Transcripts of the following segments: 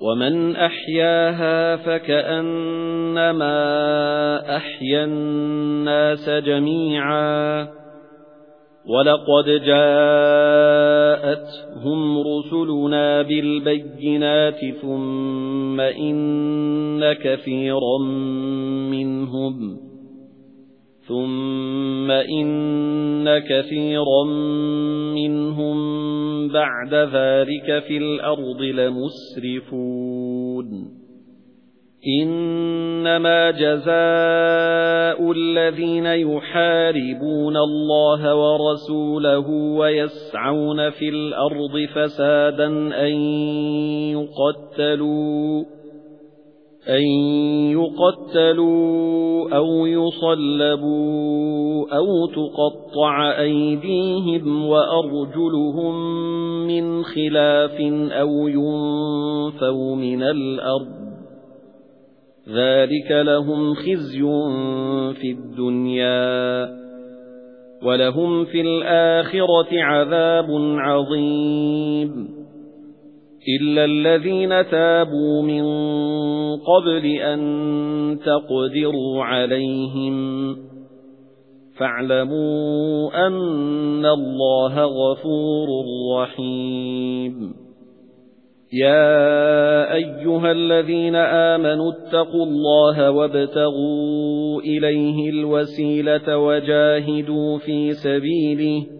وَمَنْ أَحْيَاهَا فَكَأَنَّمَا أَحْيَا النَّاسَ جَمِيعًا وَلَقَدْ جَاءَتْهُمْ رُسُلُنَا بِالْبَيِّنَاتِ ثُمَّ إِنَّ كَثِيرًا مِنْهُمْ ثُمَّ إِنَّ كَثِيرًا مِنْهُمْ بَعْدَ ذَلِكَ فِي الْأَرْضِ لَمُسْرِفُونَ. إِنَّمَا جَزَاءُ الَّذِينَ يُحَارِبُونَ اللَّهَ وَرَسُولَهُ وَيَسْعَوْنَ فِي الْأَرْضِ فَسَادًا أَن يُقَتَّلُوا أَن يُقَتَّلُوا أَوْ يُصَلَّبُوا أَوْ تُقَطَّعَ أَيْدِيهِمْ وَأَرْجُلُهُم مِّنْ خِلَافٍ أَوْ يُنفَوْا مِنَ الْأَرْضِ ذَلِكَ لَهُمْ خِزْيٌ فِي الدُّنْيَا وَلَهُمْ فِي الْآخِرَةِ عَذَابٌ عَظِيمٌ إِلَّا الَّذِينَ تَابُوا مِن قَبْلِ أَن تَقْدِرُوا عَلَيْهِمْ فَاعْلَمُوا أَنَّ اللَّهَ غَفُورٌ رَّحِيمٌ. يَا أَيُّهَا الَّذِينَ آمَنُوا اتَّقُوا اللَّهَ وَابْتَغُوا إِلَيْهِ الْوَسِيلَةَ وَجَاهِدُوا فِي سَبِيلِهِ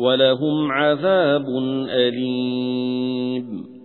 وَلَهُمْ عَذَابٌ أَلِيمٌ.